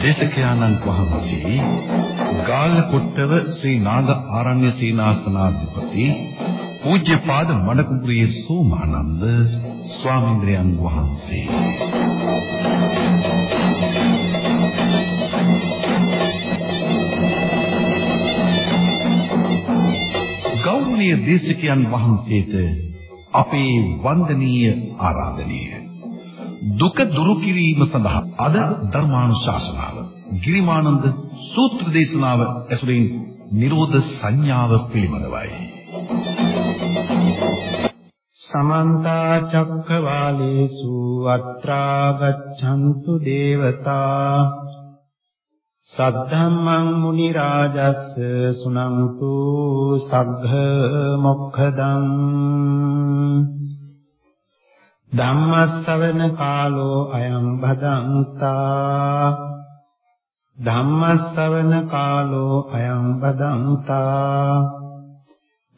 දේශකයාණන් වහන්සේ ගාල්කොට්ටව ශ්‍රී නාග ආරණ්‍ය සීනාසනාධිපති පූජ්‍යපාද මඩකුඹුරේ සෝමානන්ද ස්වාමීන් වහන්සේ ගෞරවනීය දේශකයන් වහන්සේට අපේ වන්දනීය ආරාධනය දුක දුරු කිරීම සඳහා අද ධර්මානුශාසනාව ගිරිමානන්ද සූත්‍ර දේශනාව ඇසුරින් නිරෝධ සංඥාව පිළිබඳවයි. සමන්ත චක්කවාලේසු අත්‍රා ගච්ඡන්තු දේවතා සද්ධම්මං මුනි රාජස්ස සුනන්තු සග්ග මොක්ඛදං ධම්මස්සවන කාලෝ අයං භදංතා ධම්මස්සවන කාලෝ අයං භදංතා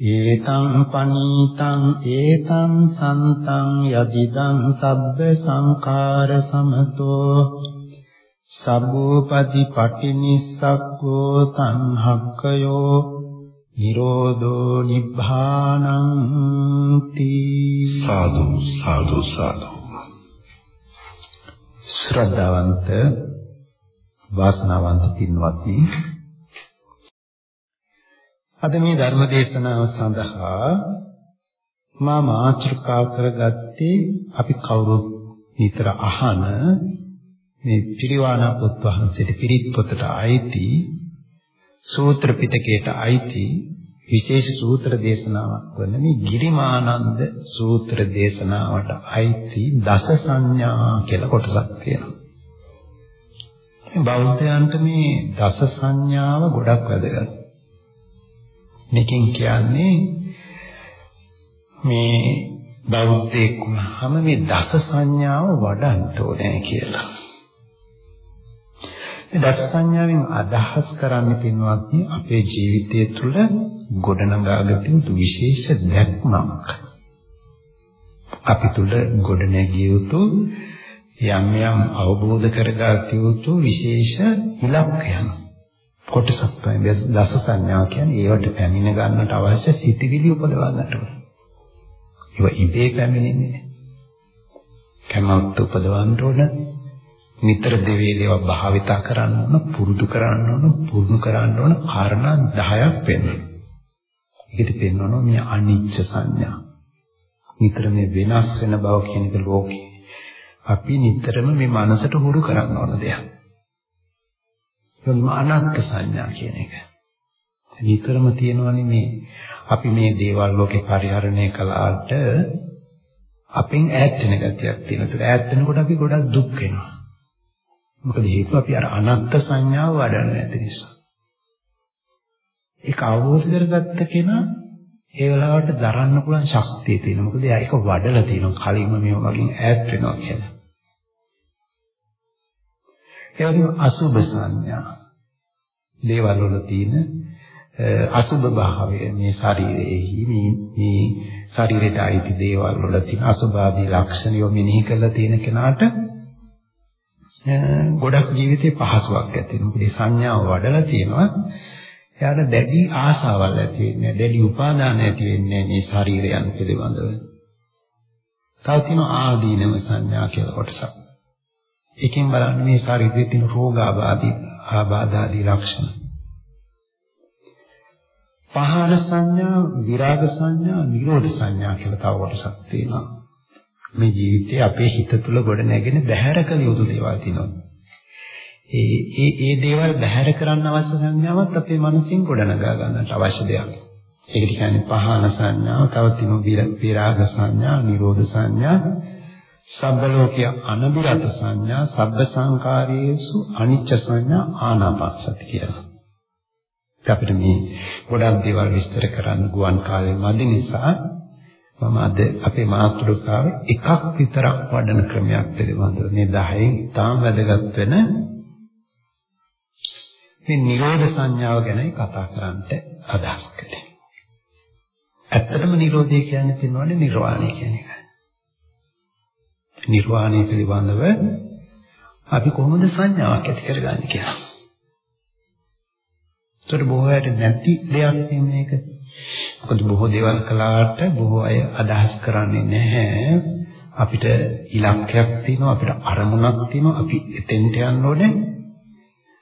ඒතං පනීතං ඒතං සන්තං යදිදං සබ්බ සංඛාර සමතෝ සබ්බෝපදි පටිනිස්සක්කෝ තණ්හක්කයෝ නිරෝධෝ නිබ්බානං තී සාදු සාදු සාදු ශ්‍රද්ධාවන්ත වාසනාවන්ත පින්වත්නි අද මේ ධර්ම දේශනාව සඳහා මා මාතෘකා කරගත්තේ අපි කවුරුත් නිතර අහන මේ පිරිවානා පොත් වහන්සේට පිරිත් පොතට අයිති සූත්‍ර පිටකයට අයිති විශේෂ සූත්‍ර දේශනාවක් වන මේ ගිරිමානන්ද සූත්‍ර දේශනාවට අයිති දස සංඥා කියලා කොටසක් තියෙනවා. බෞද්ධයන්ට මේ දස සංඥාව ගොඩක් වැදගත්. මේකෙන් කියන්නේ මේ බෞද්ධයෙක් වුණාම මේ දස සංඥාව වඩන්න ඕනේ කියලා. මේ දස සංඥාවෙන් අදහස් කරන්නේ පින්වත්නි අපේ ජීවිතය තුළ ගොඩනගාගත යුතු විශේෂ දැක්මක්. අපි තුළ ගොඩනැගිය යුතු යම් යම් අවබෝධ කරගත යුතු විශේෂ ඉලක්කයන්. කොටසක් තමයි දස සංඥා කියන්නේ ඒවට පැමිණ ගන්නට අවශ්‍ය සිතිවිලි උපදවා ගන්නට ඕන. ඒවා ඉබේ පැමිණෙන්නේ නැහැ. කැමැත්ත උපදවන්න ඕන. නිතර දෙවේ දේව භාවිතා කරන්න ඕන, පුරුදු කරන්න ඕන, පුරුදු කරන්න ඕන කාරණා 10ක් වෙනවා. ඒකට පෙන්වනවා මේ අනිච්ච සංඥා. නිතර මේ වෙනස් වෙන බව කියන එක ලෝකේ. අපි නිතරම මේ මනසට හුරු කරන්න ඕන දෙයක්. ඒකම අනාත්ම සංඥා කියන එක. නිතරම තියෙනවනේ මේ අපි මේ දේවල් ලෝකේ පරිහරණය කළාට අපෙන් ඈත් වෙන ගතියක් තියෙනවා. ඒක ඈත් වෙනකොට අපි ගොඩක් දුක් වෙනවා. මොකද හේතුව අපි අර අනත්ත් සංඥාව වඩන්නේ නැති නිසා. ඒක අවබෝධ කරගත්ත කෙනා ඒ වෙලාවට දරන්න පුළුවන් ශක්තිය තියෙනවා. මොකද එයා ඒක වඩලා තියෙනවා. කලින්ම මේව වගේ ඈත් වෙනවා කියලා. ඒ වගේම අසුභ සංඥා. දේවල් වල තියෙන අසුභ භාවය මේ ශරීරයේහි මේ මේ ශරීරයට අයිති දේවල් වල තියෙන අසුභාදී ලක්ෂණ යො මෙනෙහි කරලා තියෙන කෙනාට ගොඩක් ජීවිතේ පහසුවක් ඇති වෙනවා. මේ සංඥාව වඩලා තියෙනවා. එයාට දැඩි ආසාවල් ඇති වෙන්නේ දැඩි උපාදාන ඇති වෙන්නේ මේ ශරීරයන් පිළිබඳව. තව තියෙනවා ආදීනව සංඥා කියලා කොටසක්. එකෙන් බලන්න මේ ශරීරයේ තියෙන රෝගාබාධී ආබාධාදී ලක්ෂණ. පහන සංඥා, විරාග සංඥා, නිරෝධ සංඥා කියලා තව කොටසක් තියෙනවා. මේ ජීවිතයේ අපේ හිත තුළ ගොඩ නැගෙන බහැර කළ යුතු දේවල් තියෙනවා. ඒ ඒ ඒ දේවල් බැහැර කරන්න අවශ්‍ය සංඥාවත් අපේ මනසින් ගොඩනගා ගන්නට අවශ්‍ය දෙයක්. ඒකට කියන්නේ පහන සංඥාව, තව තිනු විරාග සංඥා, නිරෝධ සංඥා, සබ්බ ලෝකය අනබිරත සංඥා, සබ්බ සංකාරයේසු අනිච්ච සංඥා ආනාපානසති කියලා. අපිට මේ ගොඩක් දේවල් විස්තර කරන්න ගුවන් කාලේ මදි නිසා මම අද අපේ මාතෘකාව එකක් විතරක් වඩන ක්‍රමයක් පිළිබඳව මේ 10න් තාම වැදගත් වෙන මේ නිරෝධ සංඥාව ගැනයි කතා කරන්නට අදහස් කළේ. ඇත්තටම නිරෝධය කියන්නේ පින්නවනේ නිර්වාණය කියන එකයි. නිර්වාණය පිළිබඳව අපි කොහොමද සංඥාවක් ඇති කරගන්නේ කියලා. ඒතර බොහෝ අයට නැති දෙයක් මේක. මොකද බොහෝ දේවල් කළාට බොහෝ අය අදහස් කරන්නේ නැහැ. අපිට ඉලක්කයක් තියෙනවා අපිට අරමුණක් තියෙනවා අපි එතෙන්ට යන්න ඕනේ.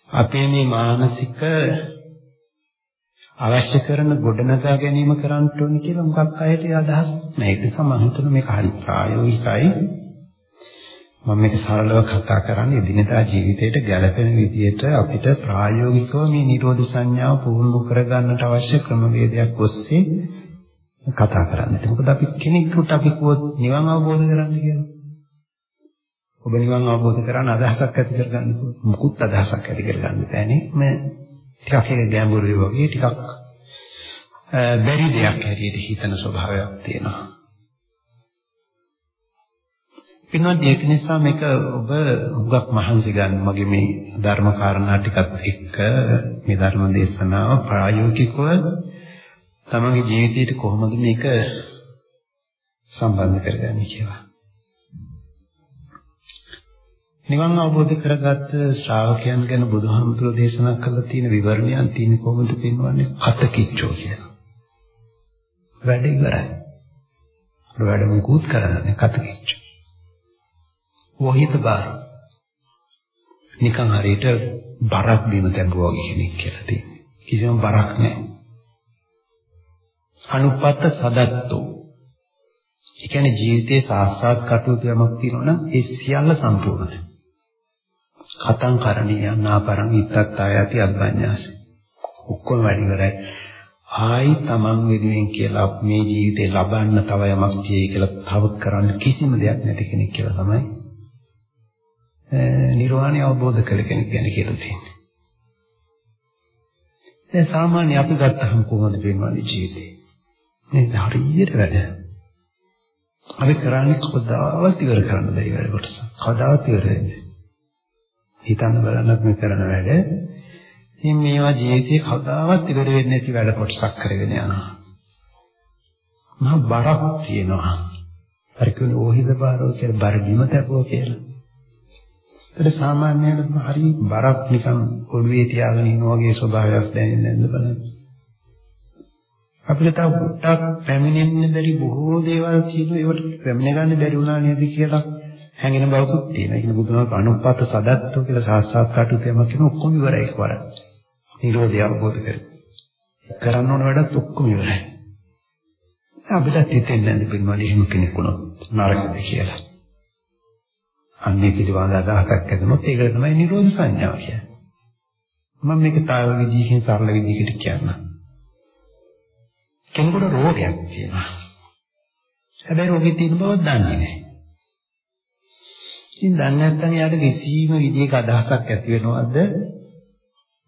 අපේ මේ මානසික අවශ්‍ය කරන ගොඩනගා ගැනීම කරන්න ඕනේ කියලා මොකක් අයට අදහස් නැහැ. ඒක තමයි මම හිතන්නේ මේක හරි ප්‍රායෝගිකයි. මම මේක සරලව කතා කරන්නේ එදිනදා ජීවිතයට ගැළපෙන විදිහට අපිට ප්‍රායෝගිකව මේ නිරෝධ සංඥාව පුහුණු කරගන්නට අවශ්‍ය ක්‍රමවේදයක් ඔස්සේ කතා කරන්නේ. මොකද අපි කෙනෙකුට අපි කිව්වොත් නිවන් අවබෝධ කරගන්න කියලා. ඔබ නිවන් අවබෝධ කරගන්න අදහසක් ඇති කරගන්න මුකුත් අදහසක් ඇති කරගන්න බෑනේ. මේ ටිකක් ඒක ගැඹුරුයි වගේ ටිකක් බැරි දෙයක් හැටියට හිතන ස්වභාවයක් තියෙනවා. පින්වත් ඒක නිසා මේක ඔබ හුඟක් මහන්සි ගන්න මගේ මේ ධර්ම කාරණා ටිකත් එක්ක මේ ධර්ම දේශනාව ප්‍රායෝගිකව තමන්ගේ ජීවිතයට කොහොමද මේක සම්බන්ධ කරගන්නේ කියලා. නිවන් අවබෝධ කරගත් ශ්‍රාවකයන් ගැන බුදුහාමුදුරෝ දේශනා කළ තියෙන විවරණයන් තියෙන කොහොමද පෙන්වන්නේ අතකිච්චෝ කියලා. වැඩ ඉවරයි. වැඩ මුකුත් කරන්නේ කතකිච්චෝ. වහිත බාර. නිකන් හරියට බරක් බිම තැබුවා වගේ කෙනෙක් කියලා තියෙනවා. කිසිම බරක් නැහැ. අනුපත්ත සදත්තෝ. ඒ කියන්නේ ජීවිතයේ සාස්ත්‍රාත් කටයුතු යමක් තියෙනවා නම් ඒ සියල්ල සම්පූර්ණයි. කතං කරණීය නාපරං ඉත්තත් ආයති අබ්බඤ්ඤාසි. ඔක්කොම වැඩි කරයි. ආයි තමන් වෙනුවෙන් කියලා මේ ජීවිතේ ලබන්න තව යමක් තියෙයි කියලා තව කරන්න කිසිම දෙයක් නැති කෙනෙක් කියලා තමයි නිර්වාණය අවබෝධ කළ කෙනෙක් ගැන කියලා තියෙන්නේ. දැන් සාමාන්‍ය අපි ගත්තහම කොහොමද වෙනවන්නේ ජීවිතේ? මේ හරියට වැඩ. අපි කරන්නේ කවදාවත් ඉවර කරන්න බැරි වැඩ කොටස. කවදාවත් ඉවර වෙන්නේ. හිතන්න බලන්නත් මේ කරන වැඩ. ඉතින් මේවා ජීවිතේ කවදාවත් ඉවර වෙන්නේ නැති වැඩ කොටසක් කරගෙන යනවා. මහා බරක් තියෙනවා. හරි කියන්නේ ඕහිද බාරෝ කියලා බර බිම තැබුවා කියලා. ඒත් සාමාන්‍යයෙන් හරි බරක් නිකන් ඔළුවේ තියාගෙන ඉන්න වගේ ස්වභාවයක් දැනෙන්නේ නැද්ද බලන්න. අපිට තව පොඩ්ඩක් පැමිණෙන්න බැරි බොහෝ දේවල් තියෙනවා ඒවට පැමිණ ගන්න බැරි වුණා නේද කියලා හැඟෙන බවකුත් තියෙනවා. ඒක බුදුහාම අනුපත සදත්තෝ කියලා සාස්ත්‍රාත් කටයුතුයක් කියන ඔක්කොම ඉවරයි එකවර. නිරෝධය අවබෝධ කරගන්න. කරන්න ඕන වැඩත් ඔක්කොම ඉවරයි. අපිට හිතෙන්නේ නැද්ද පින්වල එහෙම කෙනෙක් වුණොත් නරකද කියලා. අන්නේ පිළිබඳ අදහසක් ඇතිවෙනොත් ඒකට තමයි නිරෝධ සංඥාව කියන්නේ. මම මේක තාම විදිහකින් සරල විදිහකට කියන්නම්. කෙනෙකුට රෝගයක් තියෙනවා. හැබැයි රෝගේ තියෙන බව දන්නේ නැහැ. ඉතින් දන්නේ නැත්නම් එයාට කිසිම විදිහක අදහසක් ඇති වෙනවද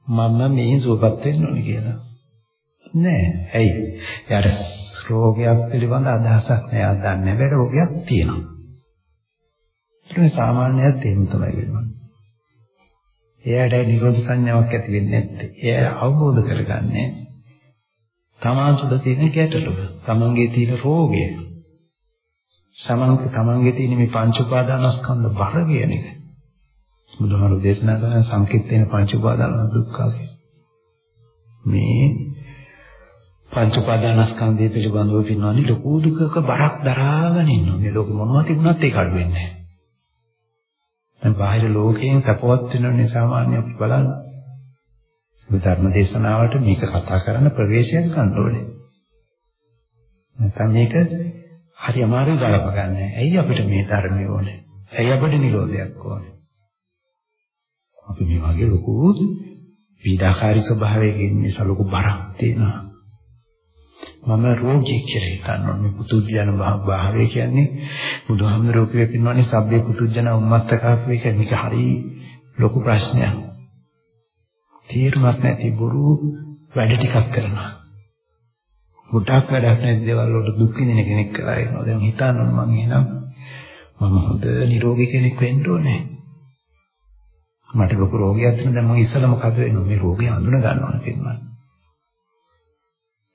මම මේ සුවපත් වෙන්න ඕනේ කියලා. නෑ. ඇයි? එයාට රෝගයක් පිළිබඳ අදහසක් නෑ. එයා දන්නේ නැහැ රෝගයක් තියෙනවා. ඒක සාමාන්‍යයෙන් එහෙම තමයි වෙන්නේ. එයාට නිරෝධ සංඥාවක් ඇති වෙන්නේ නැත්තේ. එයා අවබෝධ කරගන්නේ තමන් තුළ තියෙන ගැටලුව, තමන්ගේ තියෙන රෝගය. සමන්ක තමන්ගේ තියෙන මේ පංච උපාදානස්කන්ධ බර කියන එක. බුදුහාමුදුරු දේශනා කරන සංකීර්තේන පංච උපාදාන දුක්ඛ මේ පංච උපාදානස්කන්ධය පිළිබඳව පින්නවනේ ලොකු දුකක බරක් දරාගෙන ඉන්නවා. මේ ලෝකෙ මොනවද තිබුණත් ඒක අඩු වෙන්නේ නැහැ. දැන් බාහිර ලෝකයෙන් සපවත් වෙනනේ සාමාන්‍ය අපි බලන්න. මේ ධර්ම දේශනාවට මේක කතා කරන්න ප්‍රවේශයක් ගන්න ඕනේ. නැත්නම් මේක හරි අමාරුයි ගලප ගන්න. ඇයි අපිට මේ ධර්මය ඕනේ? ඇයි අපිට නිරෝධයක් ඕනේ? අපි මේ වගේ ලොකු පීඩාකාරී ස්වභාවයකින් නිසා ලොකු බරක් තියෙනවා. මම රෝගී කියලා හිතනවා මේ පුදුජන භාවය කියන්නේ බුදුහාමුදුරුවෝ කියපිනවනේ සබ්බේ පුදුජන උම්මත්තකාපේ කියන්නේ මේක හරි ලොකු ප්‍රශ්නයක්. තීරමක් නැති බොරු වැඩ ටිකක් කරනවා. ගොඩක් වැඩක් නැති දේවල් වලට දුක් විඳින කෙනෙක් කරලා ඉන්නවා. දැන් හිතන්න මම එහෙනම් මම හොඳ නිරෝගී කෙනෙක් වෙන්න ඕනේ. මට ලොකු රෝගයක් තියෙනවා දැන් මම ඉස්සෙල්ලා මොකද වෙන්නේ මේ රෝගය හඳුන ගන්නවා කියනවා.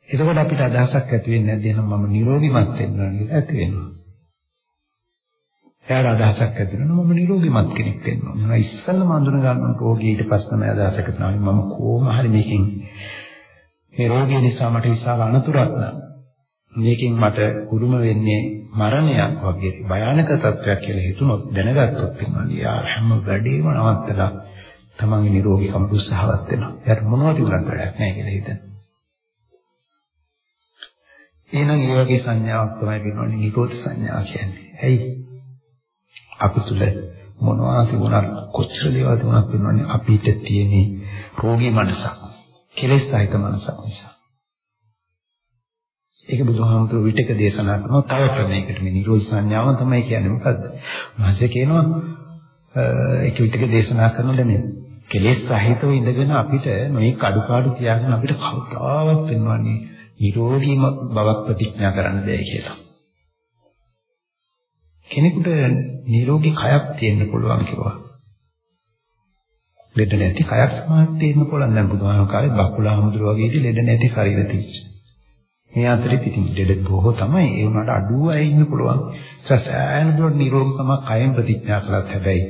එතකොට අපිට අදහසක් ඇති වෙන්නේ නැද්ද එහෙනම් මම නිරෝගීමත් වෙන්න ඕනේ ඇති වෙනවා. එයාට අදහසක් ඇති වෙනවා මම නිරෝගීමත් කෙනෙක් වෙන්න ඕනේ. මම ඉස්සෙල්ලාම හඳුන ගන්න රෝගී ඊට පස්සේ තමයි අදහසක් තමයි මම කොහොම හරි මේකෙන් මේ රෝගය නිසා මට විශාල අනතුරක් නම් මේකෙන් මට උරුම වෙන්නේ මරණයක් වගේ භයානක තත්ත්වයක් කියලා හිතුනොත් දැනගත්තොත් එනවා යා හැම වැඩේම නවත්තලා තමන්ගේ නිරෝගීකම උත්සාහවත් වෙනවා. එයාට මොනවද උනත් වැඩක් නැහැ කියලා හිතන. එහෙනම් ඒ වගේ සංඥාවක් තමයි වෙනවනේ නිරෝධ සංඥා කියන්නේ. ඇයි? අපි තුල මොනවා තිබුණත් කොච්චර දේවල් තිබුණත් වෙනවනේ අපිට තියෙන රෝගී මනසක්. කෙලෙස් සහිත මනසක් නිසා. ඒක බුදුහාමුදුරුවෝ විටක දේශනා කරනවා තව ක්‍රමයකට මේ නිරෝධ සංඥාව තමයි කියන්නේ මොකද්ද? මාසේ කියනවා ඒක විටක දේශනා කරනවා දැන් කෙලෙස් සහිතව ඉඳගෙන අපිට මේ කඩුපාඩු තියාගෙන අපිට කවදාවත් වෙනවන්නේ නිරෝධීම බවක් ප්‍රතිඥා කරන්න බෑ කියලා. කෙනෙකුට නිරෝගී කයක් තියෙන්න පුළුවන් කිව්වා. ලෙඩ නැති කයක් සමාජ තියෙන්න පුළුවන් දැන් බුදුහාම කාලේ බකුලා හමුදුර වගේ ලෙඩ නැති ශරීර තිබ්බ. මේ අතරේ ඉතින් ලෙඩ බොහෝ තමයි ඒ වුණාට අඩුව අය ඉන්න පුළුවන්. සසයන දුර නිරෝගීකම කයෙන් ප්‍රතිඥා කළත් හැබැයි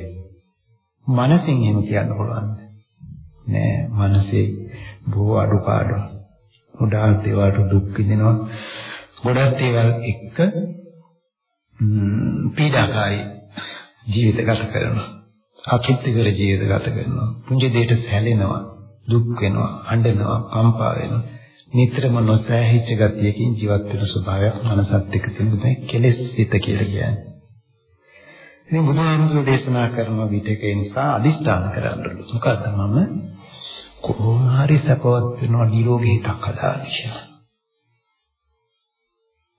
මනසින් එහෙම කියන්න පුළුවන්. නෑ මනසේ බොහෝ අඩුපාඩු. ගොඩාක් දේවල් දුක් විඳිනවා. ගොඩාක් දේවල් එක්ක පීඩාකාරී ජීවිත ගත කරනවා. අකීර්තිකර ජීවිත ගත කරනවා. පුංචි දෙයට සැලෙනවා, දුක් වෙනවා, අඬනවා, කම්පා වෙනවා. නිතරම නොසෑහිච්ච ගතියකින් ජීවත් වෙන ස්වභාවයක් මනසත් එක්ක තිබුණේ කෙලෙස් සිත කියලා කියන්නේ. ඉතින් බුදුහාමුදුරේ දේශනා කරන විදිහක නිසා අදිස්ථාන කරන්නලු. මොකද මම කොහොම හරි සපවත් වෙනවා නිරෝගී හිතක් හදාගන්න කියලා.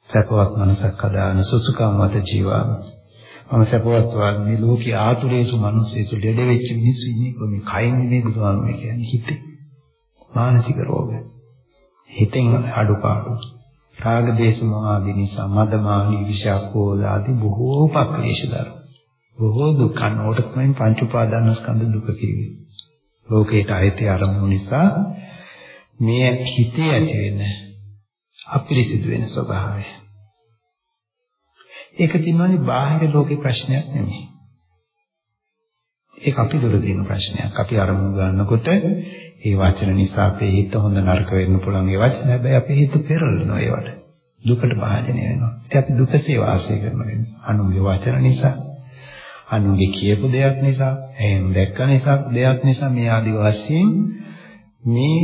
සපවත් මනසක් හදාගෙන සුසුකම් මත ජීවම් මම සපවත් වන්නේ ලෝකී ආතුරේසු මිනිස්සෙසු ලෙඩ වෙච්ච මිනිස්සු ඉන්නේ කොහොමද? කයින් නෙමෙයි බුදුහාමුදුරේ කියන්නේ හිතේ. මානසික රෝග. හිතෙන් අඩුපාඩු. රාග දේශ මොහ ආදී නිසා මද මානී විෂාකෝල ආදී බොහෝ පක්ලේශ දර බොහෝ දුක් අනෝට තමයි පංච උපාදාන ස්කන්ධ දුක කිව්වේ ලෝකයට අයිති අරමුණු නිසා මේ හිතේ ඇති වෙන අපිරිසිදු වෙන ස්වභාවය ඒක තින්නන්නේ බාහිර ලෝකේ ප්‍රශ්නයක් නෙමෙයි. ඒක අපි දුර දින ප්‍රශ්නයක්. අපි අරමුණු ගන්නකොට ඒ වචන නිසා අපේ හිත හොඳ නරක වෙන්න පුළුවන් ඒ වචන. හැබැයි අපේ හිත පෙරලනවා ඒවට. දුකට භාජනය වෙනවා. ඉතින් අපි දුකසේ වාසය කරනවා. අනුන්ගේ වචන නිසා, අනුන්ගේ කියපු දෙයක් නිසා, එහෙම දැක්ක නිසා දෙයක් නිසා මේ ආදි වශයෙන් මේ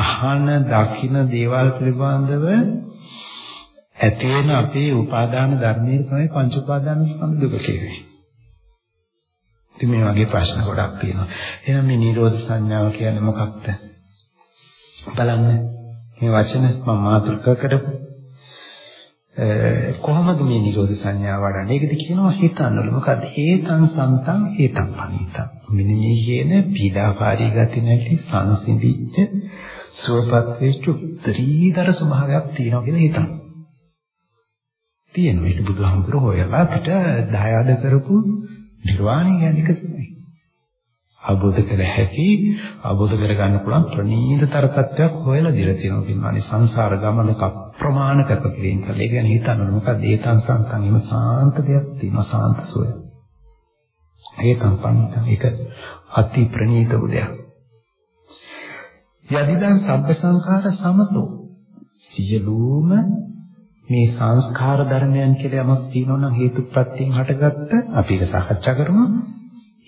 අහන දකින දේවල් පිළිබඳව ඇති වෙන අපේ උපාදාන ධර්මයේ තමයි පංච උපාදාන ස්කන්ධ දුක කියන්නේ. ඉතින් මේ වගේ ප්‍රශ්න ගොඩක් තියෙනවා. එහෙනම් මේ නිරෝධ සංඥාව කියන්නේ මොකක්ද? බලන්න. මේ වචන මම මාතෘකා කරපු කොහොමද මේ නිරෝධ සංඥාව වඩන්නේ? ඒකද කියනවා හිතන්නලු. මොකද ඒතං සන්තං ඒතං පනිතං. මෙන්න මේ කියන පීඩාකාරී ගති නැති සංසිඳිච්ච සුවපත් වෙච්ච උත්තරීතර ස්වභාවයක් තියෙනවා කියලා හිතන්න. තියෙනවා. ඒක බුදුහාමුදුරුවෝ හොයලා අපිට දායාද කරපු නිර්වාණය කියන්නේ ඒක තමයි. අවබෝධ කර හැකි අවබෝධ කර ගන්න පුළුවන් ප්‍රණීතතර තත්වයක් හොයලා දිර තියෙනවා කියනවානේ සංසාර ගමනක ප්‍රමාණ කරප කිරීම කළේ. ඒ කියන්නේ හිතන්න මොකද ඒතං සංතං එම සාන්ත දෙයක් තියෙනවා සාන්ත සෝය. ඒකම් පන්ත ඒක අති ප්‍රණීත උදයක්. යදිදං සබ්බ සංඛාර සමතෝ සියලුම මේ සංස්කාර ධර්මයන් කියලා යමක් තියෙනවා නම් හේතුප්‍රත්‍යයෙන් හටගත්ත අපි ඒක සාකච්ඡා කරමු.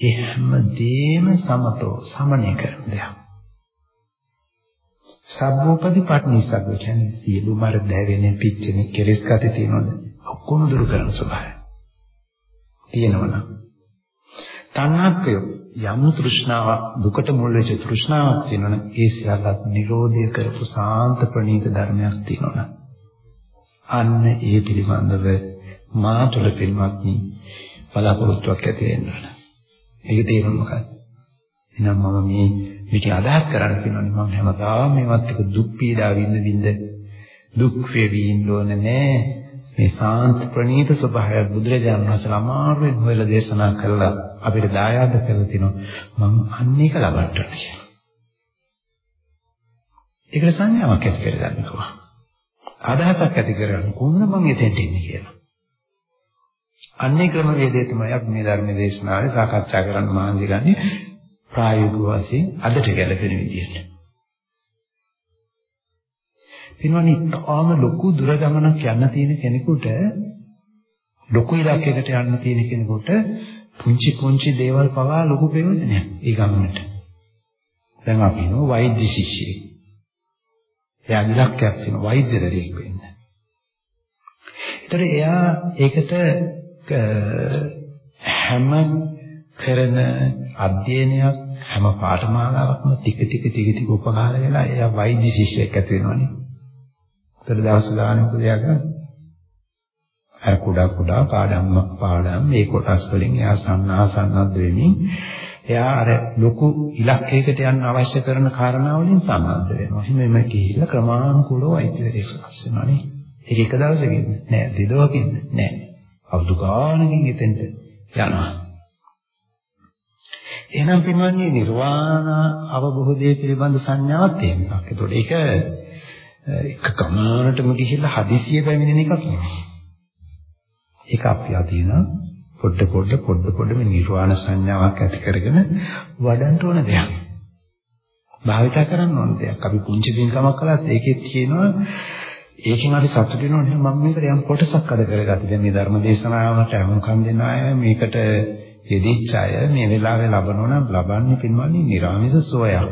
ඒ හැමදේම සමතෝ සමනය කරන දෙයක්. සබ්බෝපදි පට්නිසග්ග කියන්නේ සියලු මර දැවෙන පිච්චෙන කෙලෙස් කති තියෙනවද? ඔක්කොම දුරු කරන ස්වභාවය. තියෙනවනම් තණ්හක්කය යම් තෘෂ්ණාවක් දුකට මුල් වෙච්ච තෘෂ්ණාවක් තියෙනවනම් ඒ සියල්ලත් නිරෝධය කරපු සාන්ත ප්‍රණීත ධර්මයක් තියෙනවනම් අන්න ඒ පිළිබඳව මා තුළ පින්වත්නි බලාපොරොත්තුවක් ඇති වෙන්න ඕන. ඒක තේරුම් මොකක්ද? එහෙනම් මම මේ මේක අදහස් කරන්න කියනවානේ මම හැමදාම මේවත් එක දුක් පීඩා විඳ විඳ දුක් වේවි ඉන්න ඕනේ නෑ. මේ සාන්ත ප්‍රණීත ස්වභාවය බුදුරජාණන් වහන්සේ අමාරුවෙන් හොයලා දේශනා කළා අපිට දායාද කරලා තිනවා මම අන්න ඒක ලබන්න කියලා. ඒකට සංඥාවක් ඇති කරගන්න ඕන. අදහසක් ඇති කරගන්න කොහොමද මම එතෙන්ට එන්නේ කියලා. අන්නේ ක්‍රමවේදය තමයි අපි මේ ධර්ම දේශනාවේ සාකච්ඡා කරන්න මහන්සි ගන්නේ ප්‍රායෝගික වශයෙන් අදට ගැලපෙන විදිහට. පින්වනි තාම ලොකු දුර ගමනක් යන්න තියෙන කෙනෙකුට ලොකු ඉලක්කයකට යන්න තියෙන කෙනෙකුට පුංචි පුංචි දේවල් පවා ලොකු ප්‍රයෝජනයක් ඒ ගමනට. දැන් අපි නෝ වෛද්‍ය ශිෂ්‍යයෙක්. එයා ඉලක්කයක් තියෙන වෛද්‍යවරයෙක් වෙන්න. ඒතර එයා ඒකට හැම කරන අධ්‍යයනයක් හැම පාඨමාලාවක්ම ටික ටික ටික ටික උපකාර වෙලා එයා වෛද්‍ය ශිෂ්‍යයෙක් ඇති වෙනවනේ. ඒතර දවස් ගානක් දෙයක් අර කුඩා කුඩා පාඩම් පාඩම් මේ කොටස් වලින් එයා සන්නාසන්නත් වෙමින් එයා අර ලොකු ඉලක්කයකට යන්න අවශ්‍ය කරන කාරණා වලින් සම්බන්ධ වෙනවා. එහෙනම් මේ කිහිල්ල ක්‍රමානුකූලව වෛද්‍යවරයෙක් වෙනවානේ. ඒක එක දවසකින් නෑ දෙදවකින් නෑ. අවුරුදු ගානකින් එතෙන්ට යනවා. එහෙනම් පින්වත්නි නිර්වාණ අවබෝධය පිළිබඳ සංඥාවක් තියෙන එකක්. ඒතකොට ඒක එක ගමනටම ගිහිල්ලා හදිසිය පැමිණෙන එකක් නෙමෙයි. ඒක අපි අදින පොඩ පොඩ පොඩ පොඩ මේ නිර්වාණ සංඥාවක් ඇති කරගෙන වඩන්න ඕන දෙයක්. භාවිතා කරන්න ඕන දෙයක්. අපි පුංචි දිනකමක් කළත් ඒකේ තියෙනවා ඒකෙන් අපි සතුට වෙනවනේ මම මේකට යම් කොටසක් අද කරගත්තා. දැන් මේ ධර්ම දේශනාවට අනුකම් දෙන අය මේකට යෙදිච්ච අය මේ වෙලාවේ ලබනවා නම් ලබන්නේ පින්වන්නේ නිර්ආමිස සෝයක්.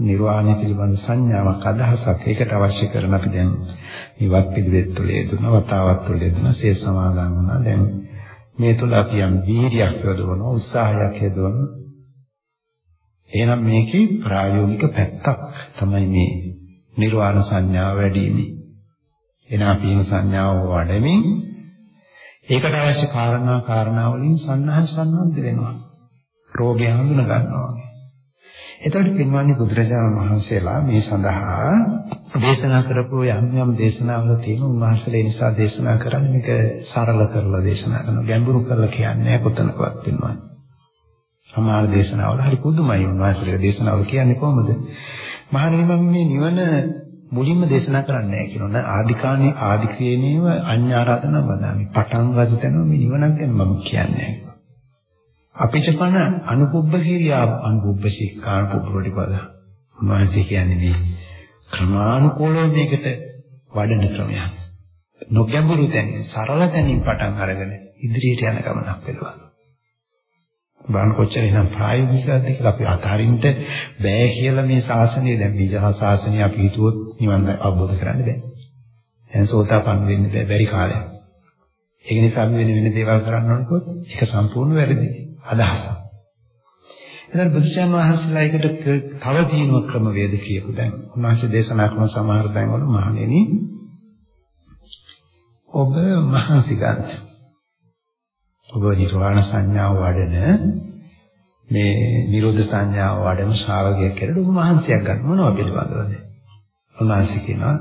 නිර්වාණය පිළිබඳ සංඥාවක් අදහසක් ඒකට අවශ්‍ය කරන අපි දැන් ඉවත් පිළිවෙත් තුළ යෙදුන වතාවත් තුළ යෙදුන සේ සමාදන් වුණා. දැන් මේ තුළ අපි යම් වීර්යයක් යොදවන උත්සාහයක් යොදවන එහෙනම් මේකේ ප්‍රායෝගික පැත්තක් තමයි මේ නිර්වාණ සංඥාව වැඩිමි. එන අපීම සංඥාව වඩමින් ඒකට අවශ්‍ය කාරණා කාරණා වලින් සන්නහන් සම්බන්ධ වෙනවා. රෝගය හඳුන ගන්නවා. එතකොට පින්වන්නේ බුදුරජාණන් වහන්සේලා මේ සඳහා දේශනා කරපු යම් යම් දේශනාවල තියෙන උන්වහන්සේලා නිසා දේශනා කරන්නේ මේක සරල කරලා දේශනා කරනවා. ගැඹුරු කරලා කියන්නේ කොතනකවත් පින්වන්නේ. සමහර දේශනාවල හරි පුදුමයි උන්වහන්සේලා දේශනාවල කියන්නේ කොහොමද? මහණෙනි මම මේ නිවන මුලින්ම දේශනා කරන්නේ නැහැ කියනවා. ආදිකානේ ආදික්‍රේණේව අඤ්ඤාරාධන වදාමි. පටන් ගන්න තැන මේ නිවනක් ගැන මම කියන්නේ අපිටපන අනුපුබ්බ කිරියා අනුපුබ්බ ශික්ඛාන පුබ්බරටිපද. උන්වහන්සේ කියන්නේ මේ ක්‍රමානුකූලව මේකට වඩන ක්‍රමයක්. නොගැඹුරු තැනින් සරල තැනින් පටන් අරගෙන ඉදිරියට යන ගමනක් වෙනවා. බලන්න කොච්චර එනම් ප්‍රායෝගිකවද කියලා අපි අතහරින්න බෑ කියලා මේ ශාසනය දැන් විජහ ශාසනය අපි හිතුවොත් නිවන් අවබෝධ කරන්න බෑ. දැන් සෝතාපන්න වෙන්න බෑ බැරි කාලයක්. ඒක නිසා අපි වෙන වෙන දේවල් කරන්න ඕනකොත් ඒක සම්පූර්ණ වැරදි අදහසක්. එතන බුදුචාන් වහන්සේලා ඒකට තව දිනුව ක්‍රම වේද කියපු දැන් උන්වහන්සේ දේශනා කරන සමහර තැන්වල මහණෙනි ඔබ මහන්සි ගන්න. ඔබ නිර්වාණ සංඥාව වඩන මේ නිරෝධ සංඥාව වඩන ශ්‍රාවකයෙක් කියලා ඔබ මහන්සියක් ගන්න මොනවද පිළිබඳවද? උන්වහන්සේ කියනවා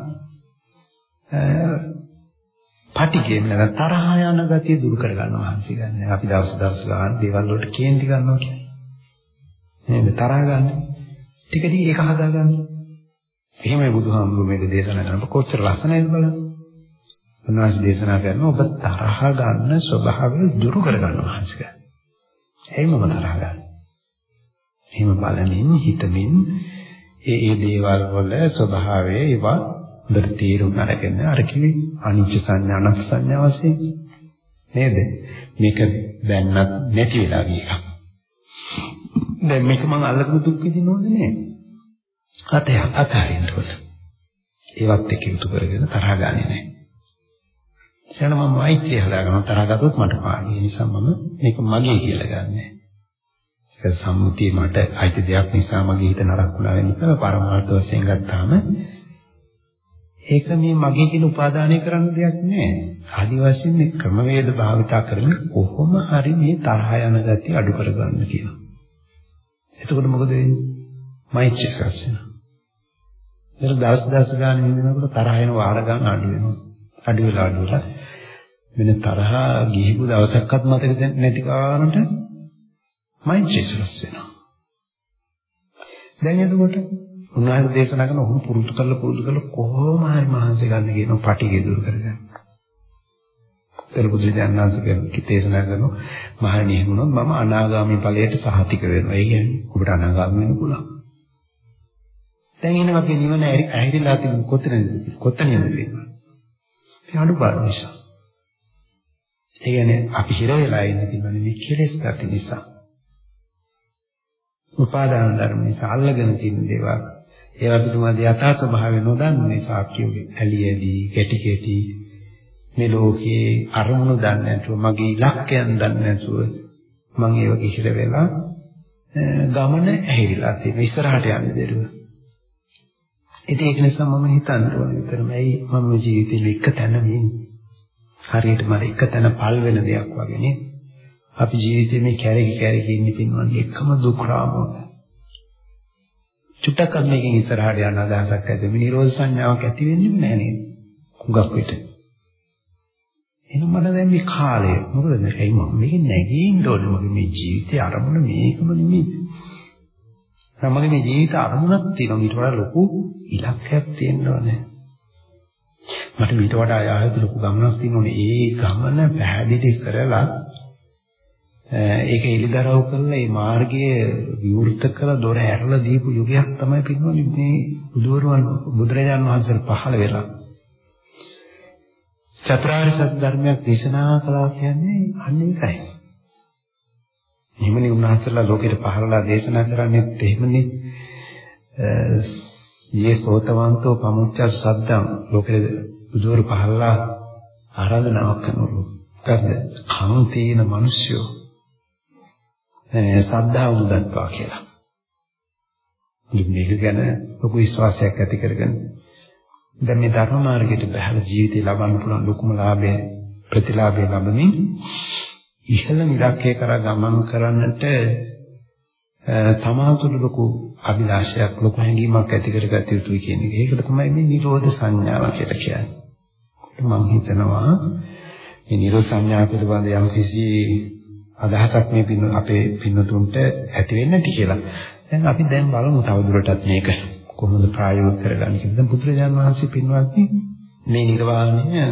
පටිඝේ නැත්නම් තරහ යන ගතිය දුරු කර ගන්න මහන්සි ගන්න. අපි දවස් දවස් ගන්න දේවල් වලට කේන්ති ගන්නවා කියන්නේ. නේද තරහ ගන්න. ටික ටික ඒක හදා ගන්න. එහෙමයි බුදුහාමුදුරුවෝ මේක දේශනා කරනකොට කොච්චර ලස්සනයිද බලන්න. උන්වහන්සේ දේශනා කරනවා ඔබ තරහ ගන්න ස්වභාවය දුරු කර ගන්න මහන්සිය. එහෙමම තරහ ගන්න. එහෙම බලමින් හිතමින් ඒ ඒ දේවල් වල ස්වභාවය ඒවා හොඳට තේරුම් අරගෙන අර කිවි අනිච්ච සංඥා අනත් සංඥා වශයෙන් නේද? මේක දැන්නත් නැති වෙලා ගිය එකක්. දැන් මේක මම අල්ලගෙන දුක් විඳිනවද නේද? අතේ අතහරින්න ඕන. ඒවත් එක්ක යුතු කරගෙන තරහ ගන්නේ නැහැ. එතන මම මෛත්‍රිය හදාගන්න තරහ ගත්තොත් මට පාඩු. ඒ නිසා මම මේක මගේ කියලා ගන්නෑ. ඒක සම්මුතිය මට අයිති දෙයක් නිසා මගේ හිත නරක වුණා වෙන එක පරමාර්ථ වශයෙන් ගත්තාම ඒක මේ මගේ කියන උපාදානය කරන්න දෙයක් නෑ. ආදි වශයෙන් මේ ක්‍රමවේද භාවිතා කරමින් කොහොම හරි මේ තරහ යන ගතිය අඩු කරගන්න කියනවා. එතකොට මොකද වෙන්නේ? මෛත්‍රී සරසන. ඒක දවස් දවස් ගන්න ඉන්නකොට තරහ යන වාර ගන්න අඩු වෙනවා. අඩු වෙලා අඩු වෙලා වෙන තරහ ගිහිපු දවසක්වත් මතක නැති කාරණට මෛත්‍රී සරස් වෙනවා. දැන් එතකොට උන්වහන්සේ දේශනා කරන ඔහොම පුරුදු කරලා පුරුදු කරලා කොහොම හරි මහන්සි ගන්න කියන පටිඝය දුරු කරගන්න. තරුපුදුරි දැනනාසක දේශනා කරනවා මහණෙනි වුණොත් මම අනාගාමී ඵලයට සහතික වෙනවා. ඒ කියන්නේ ඔබට අනාගාමී වෙන්න පුළුවන්. දැන් එන අපි නිවන ඇහිරිලා තියෙන කොතනද කොතනින්ද තියෙන්නේ? ඒ අනුපාඩු නිසා. ඒ කියන්නේ අපි හිර වෙලා ඉන්න තියෙන්නේ මේ කෙලෙස් ගති නිසා. උපාදාන ධර්ම නිසා අල්ලගෙන තියෙන දේවල් ඒවා පිටුමද යථා ස්වභාවය නොදන්න නිසා කියුවේ ඇලි ඇලි කැටි කැටි මේ ලෝකේ අරමුණු දන්නේ නැතුව මගේ ඉලක්කයන් දන්නේ නැතුව මම ඒව කිසිර වෙලා ගමන ඇහිරිලා තියෙන ඉස්සරහට යන්නේ දරුව. ඉතින් ඒක නිසා මම හිතන්න ඕනේ විතරම ඇයි මම ජීවිතේ එක තැන වෙන්නේ. හරියට මම එක තැන පල් වෙන දෙයක් වගේ නේ. අපි ජීවිතේ මේ කැරකි කැරකි ඉන්න පින්වන්නේ එකම දුක් රාමුවක. චුට්ටක් මේකෙන් ඉස්සරහට යන අදහසක් ඇති මේ නිරෝධ සංඥාවක් ඇති වෙන්නේ නැහැ නේද? හුඟක් විට. එහෙනම් මට දැන් මේ කාලය මොකද ඇයි මම මේක නැගින්න ඕනේ මගේ මේ ජීවිතේ අරමුණ මේකම නෙමෙයි. මගේ මේ ජීවිත අරමුණක් තියෙනවා ඊට වඩා ලොකු ඉලක්කයක් තියෙනවානේ. මට ඊට වඩා ආයත ලොකු ගමනක් තියෙනෝනේ ඒ ගමන පැහැදිලි කරලා ඒක එලිදරව් කරලා මේ මාර්ගය විවෘත කරලා දොර ඇරලා දීපු යුගයක් තමයි පින්නෝනේ මේ බුදුවරුන් බුදුරජාණන් වහන්සේ පහළ වෙලා චතුරාර්ය සත්‍ය ධර්මයක් දේශනා කළා කියන්නේ අන්න ඒකයි. එහෙමනේ උන්වහන්සේලා ලෝකෙට පහළලා දේශනා කරන්නේත් එහෙමනේ. යේ සෝතවන්තෝ පමුච්චර් සද්දම් ලෝකෙට බුදුවරු පහළලා ආරාධනාවක් කරනවලු. මොකද කන් තියෙන මිනිස්සු සද්ධාව උදත්වා කියලා. මේක ගැන ලොකු විශ්වාසයක් ඇති කරගෙන දැන් මේ ධර්ම මාර්ගයට බහැලා ජීවිතය ලබන්න පුළුවන් ලොකුම ලාභය ප්‍රතිලාභය ලැබෙමින් ඉහළ නිරක්කේ කරා ගමන් කරන්නට තමා තුළ ලොකු අභිලාෂයක් ලොකු හැඟීමක් ඇති කරගත යුතුයි කියන එක. ඒකට තමයි මේ නිරෝධ සංඥාව කියලා කියන්නේ. මම හිතනවා මේ නිරෝධ සංඥා පිළිබඳ යම් කිසි අදහසක් මේ පින්න අපේ පින්නතුන්ට ඇති වෙන්නේ නැති කියලා. දැන් අපි දැන් බලමු තවදුරටත් මේක කොහොමද ප්‍රායෝගික කරගන්නේ කියලා. දැන් බුදුරජාණන් වහන්සේ පින්වත්නි මේ නිර්වාණය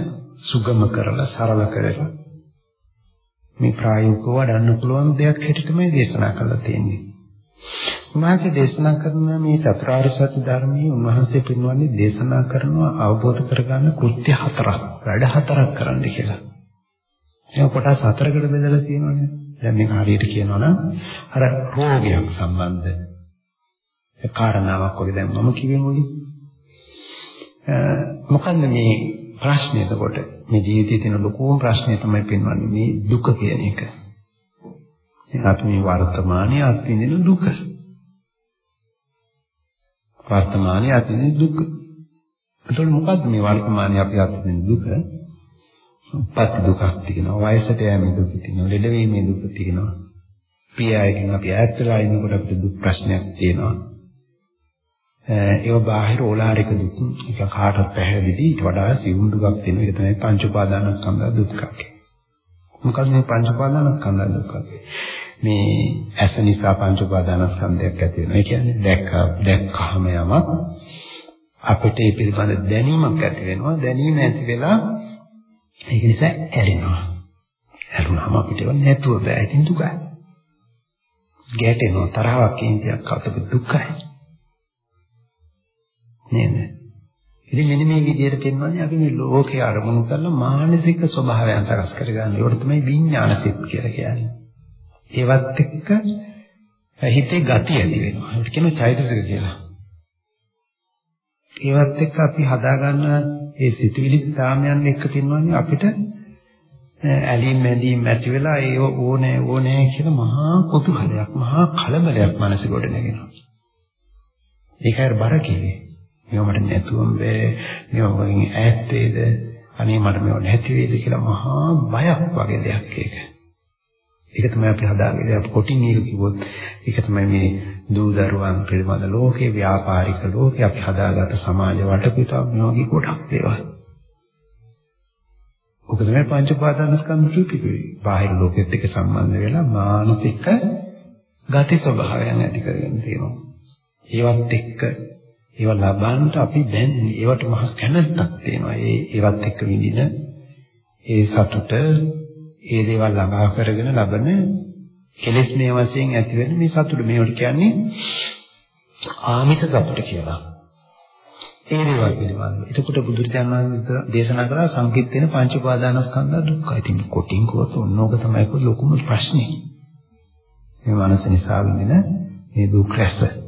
සුගම කරලා සරල කරලා මේ ප්‍රායෝගිකව වඩන්න පුළුවන් දෙයක් හැටියට මේ දේශනා කරලා තියෙන්නේ. උන්වහන්සේ දේශනා කරන මේ චතුරාර්ය සත්‍ය ධර්මයේ උන්වහන්සේ පින්වන්නේ දේශනා කරනවා අවබෝධ කරගන්න කෘත්‍ය හතරක් වැඩ හතරක් කරන්න කියලා. ඒක කොටස් හතරකට බෙදලා තියෙනවානේ. දැන් මේක හරියට කියනවා නම් අර රෝගයක් සම්බන්ධ ඒ කාරණාවක් වගේ දැන් මම කියෙමුයි. මොකන්ද මේ ප්‍රශ්නේ එතකොට මේ ජීවිතයේ තියෙන ලොකුම ප්‍රශ්නේ තමයි පෙන්වන්නේ මේ දුක කියන එක. අපි මේ වර්තමානයේ අත්විඳින දුක. වර්තමානයේ අත්විඳින දුක. එතකොට මොකද්ද මේ වර්තමානයේ අපි අත්විඳින දුක? උපත් දුකක් තියෙනවා, වයසට යෑමේ දුක තියෙනවා, ලෙඩවීමේ දුක තියෙනවා. පිය අයකින් අපි ඈත් වෙලා ඉන්නකොට අපිට දුක් ප්‍රශ්නයක් තියෙනවා. ඒව බාහිර ඕලාරික දුක් එක කාටවත් පැහැදිලි. ඊට වඩා සියුම් දුකක් තියෙනවා ඒක තමයි පංච උපාදානස්කන්ධ දුක්ඛ මොකක්ද මේ පංච උපාදානස්කන්ධ දුක්ඛ මේ ඇස නිසා පංච උපාදානස්කන්ධයක් ඇති වෙනවා. ඒ කියන්නේ දැක්ක දැක්කහම යමක් අපිට ඒ පිළිබඳ දැනීමක් ඇති වෙනවා. දැනීම ඇති වෙලා ඒක නිසා ඇලෙනවා. ඇලුනහම අපිට නැතුව බෑ. ඉතින් දුකයි. ගැටෙනවා. තරහවක් කියන්තියක් අපිට දුකයි. නේද? ඉතින් මෙන්න මේ විදිහට පෙන්වන්නේ අපි මේ ලෝකේ අරමුණු කරලා මානසික ස්වභාවයන් සකස් කරගන්න. ඒකට තමයි විඥාන සිත් කියලා කියන්නේ. ඒවත් එක්ක හිතේ ගති ඇති වෙනවා. ඒකට කියනවා චෛතසික කියලා. ඒවත් එක්ක අපි හදාගන්න ඒ සිතුවිලි තාමයන් එක්ක පෙන්වන්නේ අපිට ඇලීම් මැදීම් ඇති වෙලා ඒව ඕනේ ඕනේ කියලා මහා කුතුහලයක් මහා කලබලයක් මනසේ ගොඩ නැගෙනවා. ඒකයි බර කිව්වේ. මේව මට නැතුවම බෑ. මේව වගේ ඈත් වේද? අනේ මට මේව නැති වේද කියලා මහා බයක් වගේ දෙයක් ඒක. ඒක තමයි අපි හදාගන්නේ. අපි කොටින් ඒක කිව්වොත් ඒක තමයි මේ දූ දරුවන් පිළිබඳ ලෝකේ ව්‍යාපාරික ලෝකේ අපි හදාගත්ත සමාජ වටපිටාව මේ වගේ කොටක් දේවල්. ඔක තමයි පංච උපාදානස්කන්ධ සූත්‍රයේ. බාහිර ලෝකෙත් එක්ක සම්බන්ධ වෙලා මානසික ගති ස්වභාවයන් ඇති කරගෙන තියෙනවා. ඒවත් එක්ක ඒව ලබන්න අපි දැන් ඒවට මහ කැමැත්තක් තියෙනවා. ඒ ඒවත් එක්ක විඳින ඒ සතුට ඒ දේවල් ළඟා කරගෙන ලබන කෙලෙස් මේ වශයෙන් ඇති වෙන මේ සතුට මේවට කියන්නේ ආමිෂ සතුට කියලා. ඒ දේවල් පිළිබඳව. එතකොට බුදුරජාණන් වහන්සේ දේශනා කළා සංකිට වෙන පංච උපාදානස්කන්ධ දුක්ඛ. ඉතින් කොටින් කොහොත ඕනෝක තමයි ලොකුම ප්‍රශ්නේ. මේ මනස නිසා වෙන මේ දුක් රැස්ස.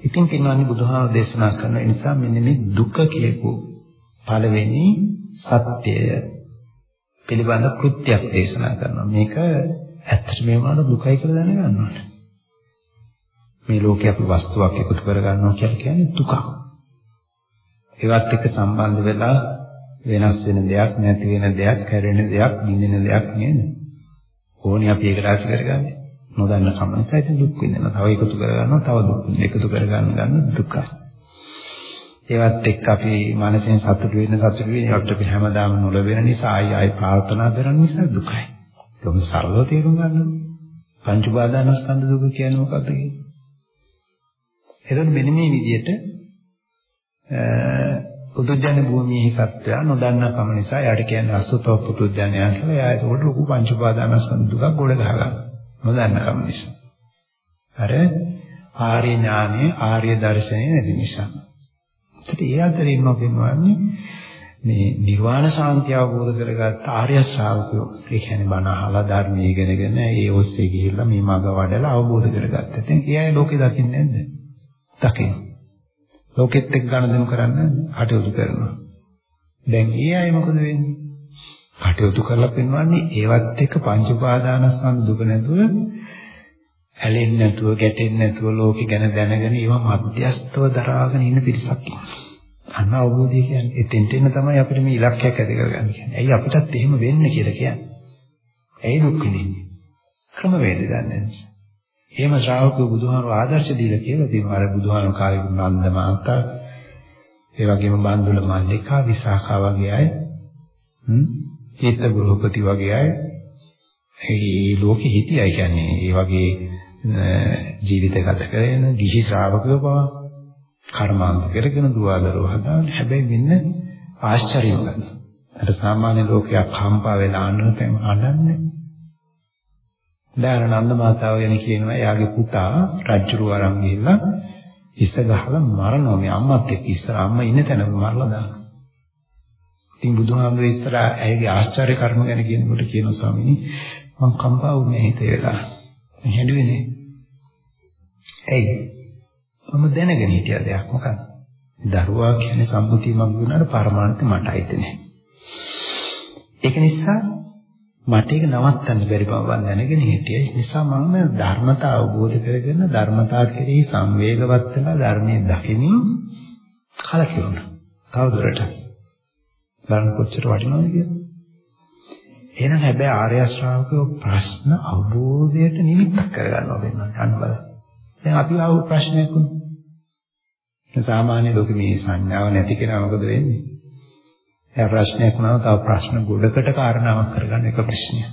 ඉතින් පින්වත්නි බුදුහාම දේශනා කරන නිසා මෙන්න මේ දුක කියපු පළවෙනි සත්‍යය පිළිබඳ කෘත්‍යයක් දේශනා කරනවා. මේක ඇත්තට මේ වුණාට දුකයි කියලා දැනගන්න ඕනේ. මේ ලෝකේ අපි වස්තුවක් එකතු කර ගන්නවා කියලා කියන්නේ දුකක්. ඒවත් එක්ක සම්බන්ධ වෙලා වෙනස් වෙන දෙයක්, නැති වෙන දෙයක්, කැරෙන දෙයක්, නිින්දෙන දෙයක් නේද? ඕනේ අපි ඒක රාශි කරගන්නේ. නොදන්න කම නිසා ඉතින් දුක් විඳිනවා. තව එකතු කරගන්නවා, තව දුක් විඳිනවා. එකතු කරගන්න ගන්න දුකයි. ඒවත් එක්ක අපි මානසික සතුට වෙන සතුට වෙන ඒකට අපි හැමදාම නොලබෙන නිසා ආයි ආයි ප්‍රාර්ථනා කරන නිසා දුකයි. ඒක සරලව තේරුම් ගන්න ඕනේ. පංච උපාදානස්කන්ධ දුක කියන්නේ මොකක්ද කියන්නේ? එතකොට මෙන්න මේ විදිහට පුදුජන භූමියේ සත්‍යය නොදන්නා කම නිසා යාට කියන්නේ අසුතව පුදුජනයා කියලා. එයා ඒකට ලොකු පංච උපාදානස්කන්ධ දුක ගොඩ ගහගන්නවා. නොදන්නා කම නිසා. අර ආර්ය ඥානෙ ආර්ය දර්ශනය නැති නිසා. ඒත් ඒ අතරින් ඉන්නව කියනවානේ මේ නිර්වාණ ශාන්තිය අවබෝධ කරගත්ත ආර්ය ශ්‍රාවකයෝ. ඒ කියන්නේ බණ අහලා ධර්මයේ ඉගෙනගෙන ඒ ඔස්සේ ගිහිල්ලා මේ මඟ වඩලා අවබෝධ කරගත්තා. ඉතින් ඒ අය ලෝකේ දකින්නේ නැද්ද? දකිනවා. ලෝකෙත් එක්ක ගනුදෙනු කරන්න කටයුතු කරනවා. දැන් ඒ අය මොකද වෙන්නේ? කටයුතු කරලා පෙන්වන්නේ ඒවත් එක්ක පංච උපාදානස්කන්ධ දුක නැතුව ඇලෙන්නේ නැතුව ගැටෙන්නේ නැතුව ලෝකෙ ගැන දැනගෙන ඒවා මධ්‍යස්තව දරාගෙන ඉන්න පිරිසක් අන්න අවබෝධය කියන්නේ එතෙන්ට එන්න තමයි අපිට මේ ඉලක්කයක් ඇති කරගන්න කියන්නේ. ඇයි අපිටත් එහෙම වෙන්නේ කියලා කියන්නේ. ඇයි දුක් විඳින්නේ? ක්‍රමවේද දන්නේ නැහැ. එහෙම ශ්‍රාවකව බුදුහාමර ආදර්ශ දීලා කියලා තියෙනවා. අර බුදුහාමර කාලේ නන්ද මාතා ඒ වගේම බන්දුල මල්ලිකා විසාඛා වගේ අය හ්ම් චේත ගෘහපති වගේ අය ඒ ලෝකෙ හිටියයි කියන්නේ ඒ වගේ ජීවිත ගත කරගෙන ගිහි ශ්‍රාවකයෝ පවා කර්මාන්ත කරගෙන දුවදරව හදාන හැබැයි මෙන්න ආශ්චර්යවත්. අර සාමාන්‍ය ලෝකයක් කම්පා වෙලා අඬන අඬන්නේ දැන් නන්ද මාතාව ගැන කියනවා එයාගේ පුතා රජුරු අරන් ගිහිල්ලා ඉස්ස ගහලා මරනවා මේ අම්මත් එක්ක ඉස්සර අම්මා ඉන්න තැන මරලා දානවා. ඉතින් බුදුහාමුදුරේ ඉස්සර ඇයගේ ආශ්චර්ය කර්ම ගැන කියනකොට කියනවා ස්වාමීනි මං කම්පා වුණේ හිතේ වෙලා. මං හැදුවේ නේ. ඇයි? මම දැනගෙන හිටිය දෙයක් මොකක්ද? දරුවා කියන්නේ සම්මුතිය මග වුණාට පරමාර්ථය මට අයිති නෑ. ඒක නිසා මට ඒක නවත්තන්න බැරි බව මම දැනගෙන හිටියේ. ඒ නිසා මම ධර්මතා අවබෝධ කරගෙන ධර්මතා කෙරෙහි සංවේගවත් වෙලා ධර්මයේ දකිමින් කලකිරුණා. තවදුරට. බලන්න කොච්චර වටිනවද කියලා. එහෙනම් හැබැයි ආර්ය ශ්‍රාවකයෝ ප්‍රශ්න අවබෝධයට නිමිත්තක් කරගන්නවා වෙනවා. අන්න බලන්න. දැන් අපි ආව ප්‍රශ්නයක් වුණා. සාමාන්‍ය ලෝකෙ මේ සංඥාව නැති කෙනා මොකද වෙන්නේ? එයා ප්‍රශ්නයක් වුණාම තව ප්‍රශ්න ගොඩකට කාරණාවක් කරගන්න එක ප්‍රශ්නයක්.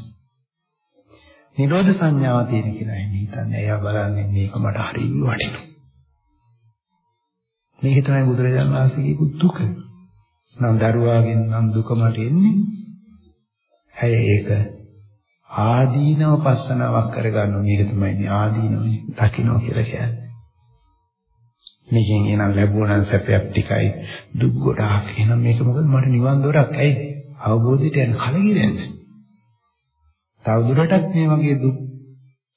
නිරෝධ සංඥාව තියෙන කියලා එන්නේ හිතන්නේ. එයා බලන්නේ මේක මට හරිය වටිනවා. මේක තමයි බුදුරජාණන් වහන්සේ කියපු දුක. නම් දරුවාගෙන් නම් දුක මට එන්නේ. ඇයි ඒක? ආදීනව පස්සනාවක් කරගන්න මේක තමයි මේ ආදීනවනේ. දකින්න කියලා කියන්නේ. මේකෙන් එනම් ලැබුණා නම් සැපයක් ටිකයි. දුක් ගොඩාක් එහෙනම් මේක මොකද? මට නිවන් දොරක්. ඇයි? අවබෝධයට යන කලගිරෙන්න තවදුරටත් මේ වගේ දුක්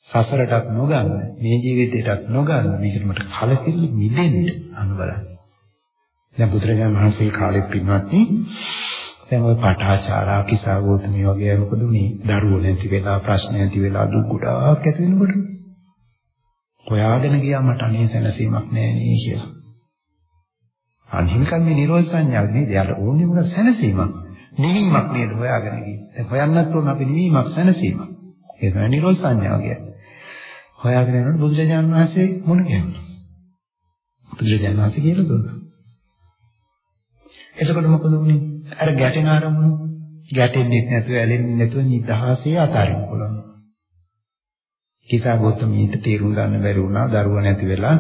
සසරටත් නොගන්න මේ ජීවිතයටත් නොගන්න මේකට මට කලකිරි මිදෙන්න අනුබලන්න දැන් බුදුරජාණන් වහන්සේ කාලෙත් පින්වත්නි දැන් ওই පාඨාචාරා කිසා ගෝතමී වගේ අය මොකද උනේ දරුවෝ නැති වෙලා ප්‍රශ්න නැති වෙලා දුක් ගොඩාක් ඇති වෙනකොට හොයාගෙන ගියා මට අනේ සැනසීමක් නැහැ නේ කියලා. අනිහිකන් මේ නිරෝධ සංඥාව නේද? යාට ඕනේ මොකද සැනසීමක්. නිවීමක් නේද හොයාගෙන ගියේ. දැන් හොයන්නත් ඕන අපි නිවීමක් සැනසීමක්. ඒක තමයි නිරෝධ සංඥාව කියන්නේ. හොයාගෙන යනකොට බුදුරජාණන් වහන්සේ මොන කියනවා? බුදුරජාණන් වහන්සේ කියලා දුන්නා. එතකොට මොකද වුනේ? අර ගැටෙන ආරමුණු ගැටෙන්නේ නැතුව ඇලෙන්නේ නැතුව නිදහසේ අතාරින්න පුළුවන්. කිසා ගෞතමීට තේරුම් ගන්න බැරි වුණා දරුවා නැති වෙලා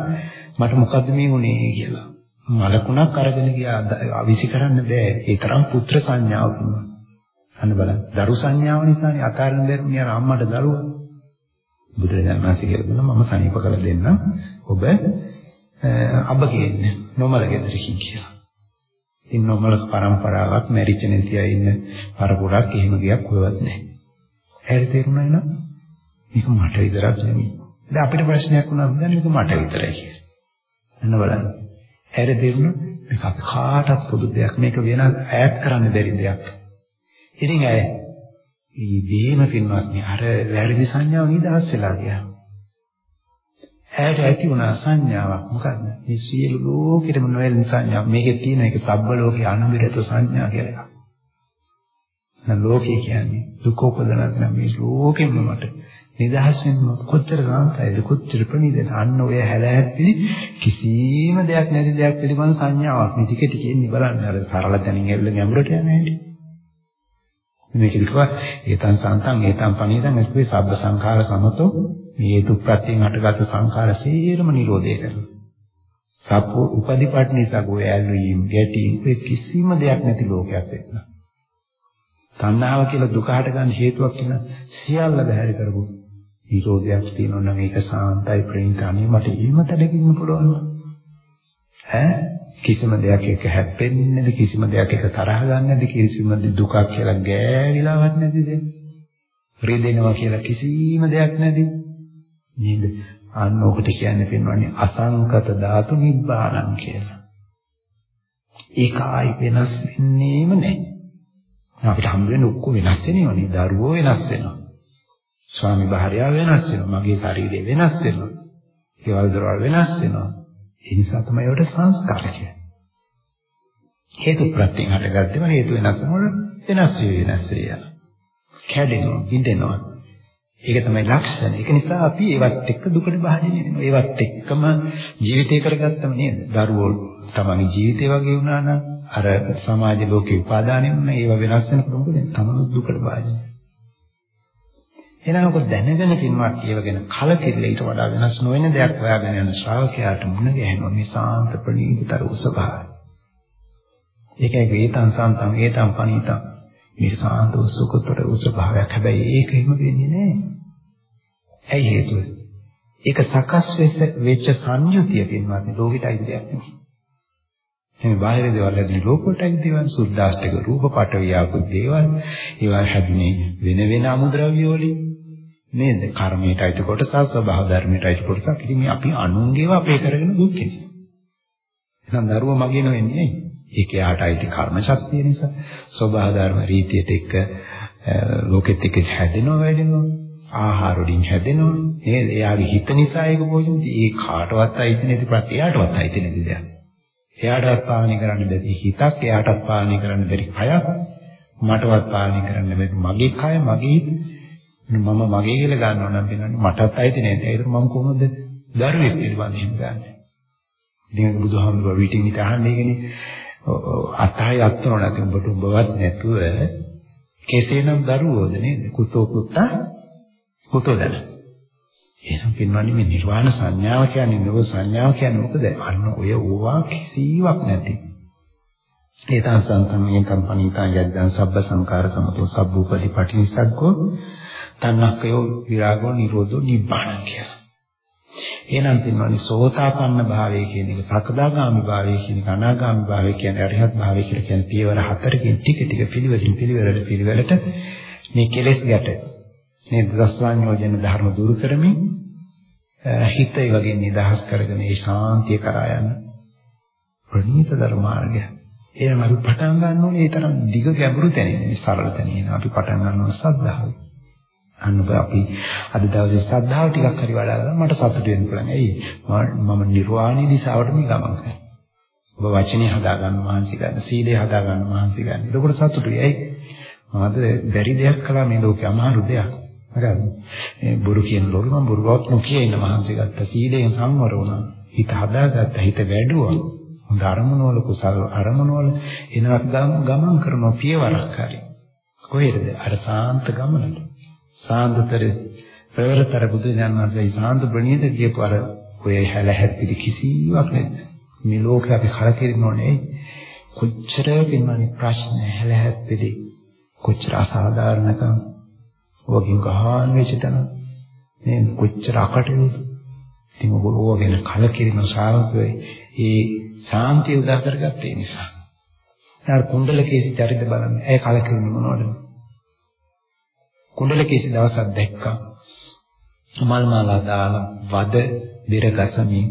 මට මොකද්ද මේ වුනේ කියලා. මලකුණක් අරගෙන ගියා අවිසි කරන්න බෑ. ඒ තරම් පුත්‍ර සංඥාවක් වුණා. අන්න බලන්න. දරු සංඥාව නිසානේ අතාරින්න බැරුණේ අර අම්මට දරුවා. බුදුරජාණන් වහන්සේ කියලා මම සනීප කළ දෙන්නම්. ඔබ අබ කියන්නේ නොමල ගෙදරකින් කියලා. ඉතින් නොමල පරම්පරාවක් මැරිච්ච නැතිය ඉන්න පරපුරක් එහෙම ගියක් කොහෙවත් නැහැ. ඇයි තේරුණා නේද? මේක මට විතරක් නෙමෙයි. දැන් අපිට ප්‍රශ්නයක් වුණා නම් මේක මට විතරයි කියලා. එන්න බලන්න. ඇයි තේරුණා? මේක අපි කාටත් පොදු දෙයක්. මේක වෙන ඈත් කරන්න බැරි දෙයක්. ඉතින් ඇයි මේ බේම පින්වත්නි අර වැරදි සංඥාව නිදහස් වෙලා ගියා. ඇයට ඇති වුණා සංඥාවක් මොකද්ද? මේ සියලු ලෝකෙටම නොයල් සංඥා. මේකේ තියෙන එක සබ්බ ලෝකේ අනුබිරත සංඥා කියලා එකක්. නම් ලෝකේ කියන්නේ දුක උපදනක් නම් මේ ලෝකෙම මට නිදහස් වෙන්න කොච්චර සාන්තයිද කොච්චර ප්‍රණීතද අන්න ඔය හැලහැප්පිලි කිසිම දෙයක් නැති දෙයක් පිළිබඳ සංඥාවක් මේ ටික ටික එන්නේ බලන්න අර සරල දැනින් ඇවිල්ලා ගැඹුරට යන්නේ නැහැ මේක විකවා ඒතන් සාන්තං ඒතන් පණීතං එක්කේ සබ්බ සංඛාර සමතෝ මේ හේතු ප්‍රත්‍යයෙන් හටගත් සංඛාර සේරම නිරෝධය කරනවා. සප්පු උපදිපට්ඨිනිසග ඔය ඇල්වීම ගැටීම් ඔය කිසිම දෙයක් නැති ලෝකයක් වෙන්න. තණ්හාව කියලා දුක හට ගන්න හේතුවක් කියන සියල්ල බැහැර කරපු නිරෝධයක් තියෙනවා නම් ඒක සාන්තයි ප්‍රේණිතානිය මට ඊමත දෙකින්න පුළුවන්. ඈ කිසිම දෙයක් එක හැප්පෙන්නේ නැති කිසිම දෙයක් එක තරහ ගන්න නැති කිසිම දුකක් කියලා ගෑවිලාවක් නැතිද? රිදෙනවා කියලා කිසිම දෙයක් නැති නේද? අන්න ඔකට කියන්නේ පින්වන්නේ අසංකත ධාතු නිබ්බාණං කියලා. ඒක ආයි වෙනස් වෙන්නේම නැහැ. අපිට හම් වෙන්නේ ඔක්කොම වෙනස් වෙනවනේ. දරුවෝ වෙනස් වෙනවා. ස්වාමි භාර්යාව වෙනස් වෙනවා. මගේ ශරීරය වෙනස් වෙනවා. ඒවල් දරවල් වෙනස් වෙනවා. ඒ නිසා තමයි ඒවට සංස්කාර කියන්නේ. හේතු ප්‍රත්‍යයෙන් හටගත්තම හේතු වෙනස් වෙනකොට වෙනස් වෙ වෙනස් වෙ යනවා. කැඩෙනවා, බිඳෙනවා. ඒක තමයි ලක්ෂණ. ඒක නිසා අපි ඒවත් එක්ක දුකට භාජනය වෙනවා. ඒවත් එක්කම ජීවිතය කරගත්තම නේද? දරුවෝ තමන්ගේ ජීවිතය වගේ වුණා නම් අර සමාජ ලෝකේ උපාදානෙ වුණා. ඒව වෙනස් වෙනකොට මොකද? තමන් දුකට භාජනය. එහෙනම් ඔක දැනගෙන කින්වත් ඒවගෙන කලකිරෙල ඊට වඩා වෙනස් නොවන දෙයක් හොයාගෙන යන ශ්‍රාවකයාට මුණ ගැහෙනවා මේ සාන්ත ප්‍රණීතතර උසභාවය. ඒකයි වේතං සාන්තං ඒතං පනීතං මේ සාන්ත සුඛතර උසභාවයක්. හැබැයි ඒක එහෙම වෙන්නේ නැහැ. ඇයි හේතුව? ඒක සකස් වෙච්ච සංයුතිය පින්වත් ලෝකෙටයි දෙයක් නෙමෙයි. මේ බාහිර දේවල් ඇතුළේ ලෝකවලටයි දේවල් සුද්ධාෂ්ටක රූප පට වියාපු දේවල් ඒවා හැදුනේ වෙන වෙන අමුද්‍රව්‍ය වලින් නේද කර්මයට අයිති කොටස ස්වභාව ධර්මයට අයිති කොටසක් ඉතින් මේ අපි අනුන්ගේව අපේ කරගෙන දුක් වෙනවා එහෙනම් දරුවා මගේ නෙවෙන්නේ ඒක යාට අයිති කර්ම ශක්තිය නිසා ස්වභාව ධර්ම රීතියට එක්ක ලෝකෙත් එක්ක හැදෙනවා වැඩෙනවා ආහාර වලින් හැදෙනවා. නේද එයාගේ හිත නිසා ඒක පොදුයි ඒ කාටවත් අයිති නැති ප්‍රත් එයාටවත් අයිති නැති දෙයක්. එයාටවත් පාලනය කරන්න බැරි හිතක් එයාටත් පාලනය කරන්න බැරි කයක් මටවත් පාලනය කරන්න බැරි මගේ කය මගේ මම මගේ කියලා ගන්නවා නම් වෙනන්නේ මටත් අයිති නේද ඒක මම කොහොමද දරුවෙක් පිළිබඳව එහෙම ගන්නෙ? ඉතින් බුදුහාමුදුරුවෝ විටින් විට අහන්නේ ඒකනේ. අතයි අත්නෝ නැති උඹට උඹවත් නැතුව කෙසේනම් දරුවෝද නේද? කුතෝ පුත්තා කුතෝ දන. එහෙනම් පින්වන්නේ මේ නිර්වාණ සංඥාව කියන්නේ නෝ සංඥාව කියන්නේ මොකද? අන්න ඔය ඕවා කිසිවක් නැති. ඒතං සංසම්මේ කම්පණීතං යද්දං සබ්බ සංකාර සමතෝ සබ්බූපදී පටිනිසග්ගෝ තන්නක්කයෝ විරාගෝ නිරෝධෝ නිබ්බාණ කියලා. එහෙනම් පින්වන්නේ සෝතාපන්න භාවය කියන එක සකදාගාමි භාවය කියන එක අනාගාමි භාවය කියන්නේ අරිහත් භාවය කියලා කියන්නේ පියවර හතරකින් ටික ටික පිළිවෙලින් පිළිවෙලට පිළිවෙලට මේ කෙලෙස් ගැට. මේ දසවාඤ්ඤෝජන ධර්ම දුරු කරමින් හිත ඒ වගේ නිදහස් කරගෙන ඒ ශාන්තිය කරා යන ප්‍රණීත ධර්මාර්ගය එහෙනම් අපි පටන් ගන්න ඕනේ ඒ තරම් දිග ගැඹුරු තැනින් සරල තැනින්. අපි පටන් ගන්න ඕන සද්ධාව. අන්න අපි අද දවසේ සද්ධාව ටිකක් හරි වඩා ගන්න මට සතුටු වෙන්න පුළුවන්. එයි මම නිර්වාණය දිශාවට මේ ගමන් කරනවා. ඔබ වචනේ හදා ගන්න මහන්සි ගන්න, සීලය හදා ගන්න මහන්සි ගන්න. එතකොට සතුටුයි. ඇයි? මමද බැරි දෙයක් කළා මේ ලෝකේ අමාරු දෙයක්. හරිද? මේ බොරු කියන ලෝකෙ මම බොරුවක් නොකිය ඉන්න මහන්සි ගත්තා. සීලයෙන් සංවර වුණා. හිත හදාගත්තා. හිත වැඩුවා. හොඳ අරමුණු වල කුසල අරමුණු වල එනවත් ගමන් කරන පියවරක් හරි. කොහෙද? අර සාන්ත ගමනට. සාන්තතර ප්‍රවරතර බුදු දන්වන්සේ සාන්ත ප්‍රණීත කියපු අර ඔය හැල හැප්පිලි කිසිවක් නැහැ. මේ ලෝකේ අපි කලකිරෙන්න ඕනේ. කොච්චර පින්වන්නේ ප්‍රශ්න හැල හැප්පිලි කොච්චර අසාධාරණකම් වගින් ගහන වෙච්ච තැන මේ කොච්චර අකටයුතු ඉතින් ඔබ ඕව ගැන කලකිරීම ශ්‍රාවකයෝ ඒ ශාන්තිය උදා කරගත්තේ නිසා. ඊට කුණ්ඩලකේසි චරිත බලන්න. ඒ කලකිරීම මොනවද? කුණ්ඩලකේසි දවසක් දැක්කා. මල් මාලා දාලා වද බෙරගසමින්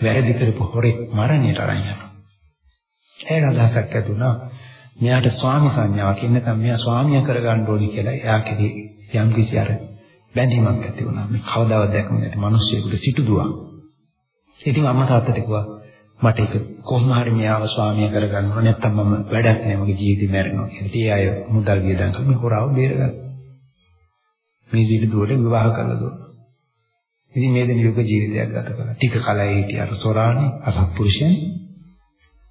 වැරදි කරපු හොරෙක් මරණයට අරන් යනවා. ඒ අදහසක් ඇතුණා. මෙයාට ස්වාමි සංඥාවක් ඉන්න නැත්නම් මෙයා ස්වාමියා කරගන්න ඕනි කියලා එයා කෙරේ යම් කිසි අර බැඳීමක් ඇති වුණා. මේ කවදාවත් දැකම නැති මිනිස්සුයෙකුට සිටුදුවා. ඉතින් අම්මා තාත්තට කිව්වා මට ඒක කොහොම හරි මෙයාව ස්වාමියා කරගන්න ඕන නැත්නම් මම වැඩක් නෑ මගේ ජීවිතේ මැරෙනවා කියලා. ඉතින් ඒ අය මුදල් වියදම් කරලා මේ හොරාව බේරගත්තා. මේ සිටුදුවට විවාහ කළා දුන්නා. ඉතින් මේ දෙන යුග ජීවිතයක් ගත කළා. ටික කලයි හිටිය අර සොරාණි අසත්පුරුෂයන්.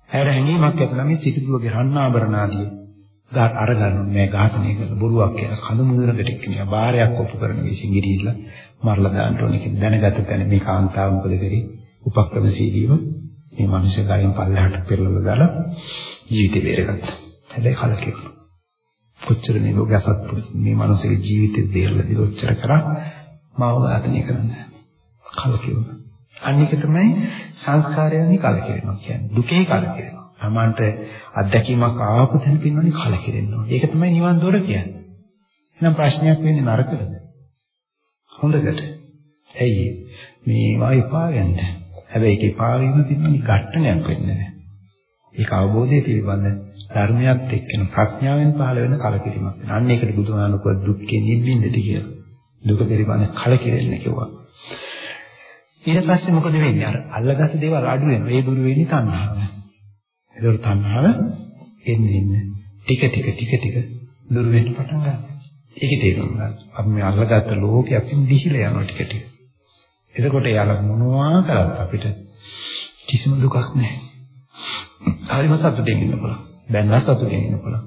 ඇයට හැඟීමක් ඇතිලා මේ සිටුදුවගේ රන්නාභරණ ආදී ගාට අරගන්න මේ ඝාතනය කරන බොරුවක් කියලා කඳු මුදුනකට කියන බාරයක් ඔප්පු කරන විසින් ගිරිල්ල මරලා දාන්න ඕනේ කියලා දැනගත්ත තැන මේ කාන්තාව මොකද කරේ උපක්‍රමශීලීව මේ මිනිස්සු ගායන් පල්ලෙහාට පෙරලලා දාලා ජීවිතේ බේරගත්තා. හැබැයි කලකිරුණා. කොච්චර මේ ලෝක අසත්පුරුෂ මේ මිනිස්සුගේ ජීවිතේ බේරලා දිල ඔච්චර කරා මාව ඝාතනය කරන්නේ. කලකිරුණා. අනික තමයි සංස්කාරයන්හි කලකිරෙනවා කියන්නේ. දුකේ කලකිරෙනවා. තමන්ට අත්දැකීමක් ආපු තැන පින්නෝනේ කලකිරෙන්න ඕනේ. ඒක තමයි නිවන් දොර කියන්නේ. එහෙනම් ප්‍රශ්නයක් වෙන්නේ නරකද? හොඳකට. ඇයි මේ වයිපා වෙන්න. හැබැයි ඒක එපා වෙන තිබුණේ ඝට්ටනයක් වෙන්නේ නැහැ. ඒක අවබෝධය පිළිබඳ ධර්මයක් එක්කන ප්‍රඥාවෙන් පහළ වෙන කලකිරීමක්. අන්න ඒකට බුදුහාමුදුරුවෝ දුක්ඛේ නිබ්බින්දති කියලා. දුක පිළිබඳ කලකිරෙන්න කිව්වා. ඊට පස්සේ මොකද වෙන්නේ? අර අල්ලගත්ත දේවල් අඩු වෙනවා. ඒ දුරු වෙන්නේ තණ්හාව. ඒකට තණ්හාව එන්නේ එන්නේ ටික ටික ටික ටික දුර වෙන්න පටන් ගන්නවා. ඒකේ තේරුම ගන්න. අපි මේ අල්ලගත්ත ලෝකේ අපි දිහිලා යනවා ටික ටික. එතකොට යාළුවා මොනවා කරත් අපිට කිසිම දුකක් නැහැ. හරිම සතුටින් ඉන්න පුළුවන්. දැන් සතුටින් ඉන්න පුළුවන්.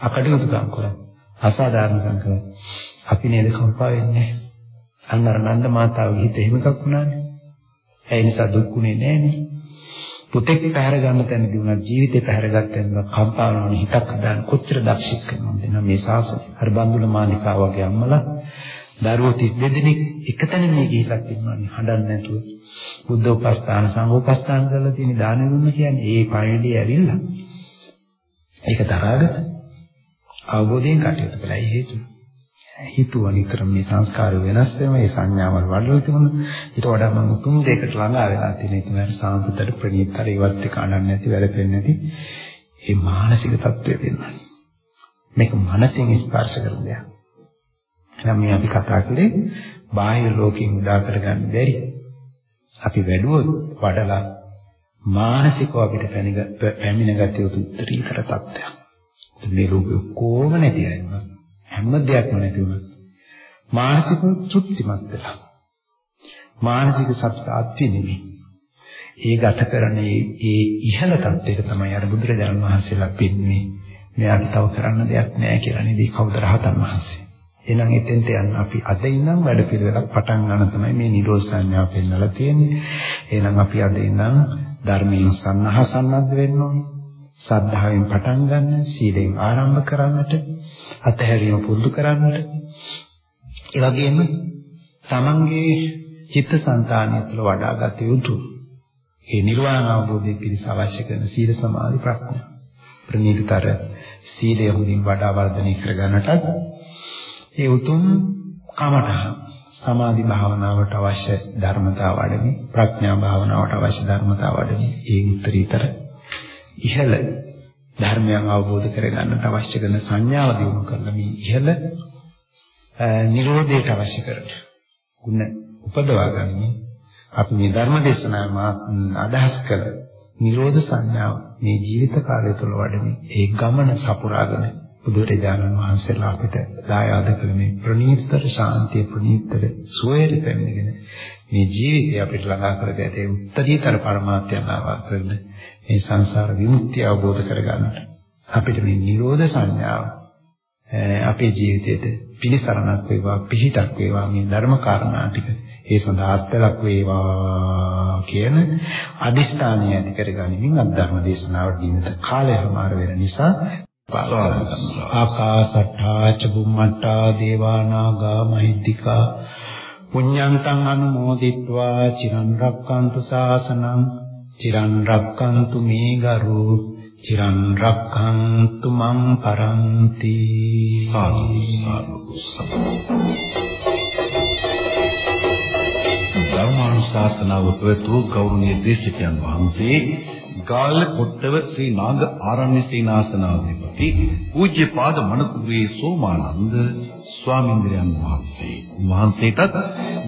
අකටයුතුකම් කරා. අසාධාරණකම් කරා. අපි නේද කම්පා වෙන්නේ. අන්න අර නන්ද මාතාවගේ හිත එහෙම එකක් වුණානේ. ඒ නිසා දුක්ුනේ නෑනේ. පුතෙක් පැහැර ගන්න තැනදී උනා ජීවිතේ පැහැරගත්තෙන් කම්පාවන හිතක් හදාන කොච්චර දක්ෂික කරනවද නම් මේ සාසනය. අර බන්දුල මානිකා වගේ අම්මලා දරුවෝ 32 දෙනෙක් එකතැන මේ ගිහිල්ලා ඉන්නවනේ හඬන්නේ නැතුව. බුද්ධ උපස්ථාන සංඝ උපස්ථාන කරලා තියෙන දාන දුන්න කියන්නේ ඒ පරිදි ඇවිල්ලා. ඒක තරහගත. අවබෝධයෙන් කටයුතු කළා. ඒ හේතුව. හිතුවා නිතර මේ සංස්කාර වෙනස් වෙනවා. මේ සංඥාවල් වඩලා තිබුණා. ඊට වඩා මම තුන් දෙකට ළඟා වෙලා තියෙන ඒ තමයි සාන්තතර ප්‍රණීතතර ඒවත් එක්ක අනන්න නැති වැළපෙන්නේ නැති මේ මානසික තත්ත්වය වෙනවා. මේක මනසින් ස්පර්ශ කරන දෙයක්. එහෙනම් මේ අපි කතා කළේ බාහිර ලෝකයෙන් උදා කරගන්න බැරි අපි වැඩුවොත් වඩලා මානසිකව අපිට පැමිණ ගත යුතු උත්තරීතර තත්ත්වයක් මේ ලෝකෙ කොහොම නැති අය වුණා හැම දෙයක්ම නැති වුණා. මානසික තෘප්තිමත් වෙලා. මානසික සතුට අත්විඳින්නේ. ඒ ගත කරන්නේ ඒ ඉහළ තත්ත්වයක තමයි අර බුදුරජාණන් වහන්සේලා පෙන්වන්නේ. මෙයාට තව කරන්න දෙයක් නැහැ කියලා නේද? කවුද රහතන් වහන්සේ? එහෙනම් එතෙන්ට යන්න අපි අද ඉඳන් වැඩ පිළිවෙලක් පටන් ගන්න තමයි මේ නිරෝධ සංඥාව පෙන්වලා තියෙන්නේ. එහෙනම් අපි අද ඉඳන් ධර්මයෙන් සන්නහසන්නද්ධ වෙන්න ඕනේ. සද්ධාවෙන් පටන් ගන්න, සීලෙන් ආරම්භ කරන්නට, අතහැරීම පුරුදු කරන්නට. ඒ වගේම තමන්ගේ චිත්තසංතානය තුළ වඩාගත යුතු ඒ නිර්වාණ අවබෝධය පිණිස අවශ්‍ය කරන සීල සමාධි ප්‍රඥා ප්‍රණීතතර සීලය හොඳින් වඩා වර්ධනය කර ගන්නටත් ඒ උතුම් කමඨහ සමාධි භාවනාවට අවශ්‍ය ධර්මතාව වඩමි ප්‍රඥා භාවනාවට අවශ්‍ය ධර්මතාව වඩමි ඒ උත්තරීතර ඉහළ ධර්මයන් අවබෝධ කරගන්නට අවශ්‍ය කරන සංඥාව දිනු කරන මේ ඉහළ නිරෝධයට අවශ්‍ය කරන ගුණ උපදවා ගනිමින් අපි මේ ධර්ම දේශනාව අදහස් කළ නිරෝධ සංඥාව මේ ජීවිත කාලය තුළ වඩමින් ඒ ගමන සපුරාගෙන බුදුරජාණන් වහන්සේලා අපිට දායාද කළ මේ ප්‍රණීතතර ශාන්තිය ප්‍රණීතතර සුවයට පැමිණගෙන මේ ජීවිතය අපිට ළඟා කරගත ඒ උත්තරීතර පරමාර්ථය ලාභ කරන මේ සංසාර විමුක්තිය අවබෝධ කරගන්නට අපිට මේ නිරෝධ සංඥාව අපේ ජීවිතයට පිළිසරණක් වේවා පිහිටක් වේවා මේ ධර්ම කාරණා ටික ඒ සඳහා අත්ලක් වේවා කියන අදිෂ්ඨානය ඇති කරගනිමින් අධර්ම දේශනාවට දීමට කාලය හමාර වෙන නිසා ආකාසට්ඨා චුම්මට්ටා දේවානාගා මහිද්దికා පුඤ්ඤන්තං අනුමෝදිත්වා චිරන් රක්칸තු සාසනං චිරන් රක්칸තු මේ ගරු චිරන් රක්칸තු මං පරන්ති සාදු සාදු ධර්මානුශාසනාව ප්‍රතු ගෞරවනීය දේශකයන් වහන්සේ ගාල්ල කොට්ටව ශ්‍රී නාග ආරණ්‍ය සේනාසනාධිපති පූජ්‍යපාද මනකුරේ සෝමානන්ද ස්වාමීන්ද්‍රයන් වහන්සේ. වහන්සේටත්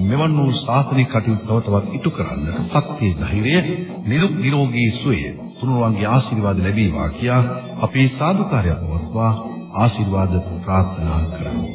මෙවන් වූ ශාසනික කටයුතු තව තවත් ඉටු කරන්නට ශක්තිය ධෛර්යය නිරුක් නිරෝගී සුවය තුනුරුවන්ගේ ආශිර්වාද ලැබේවා කියා අපේ සාදුකාරය පවත්වා ආශිර්වාද ප්‍රාර්ථනා කරමු.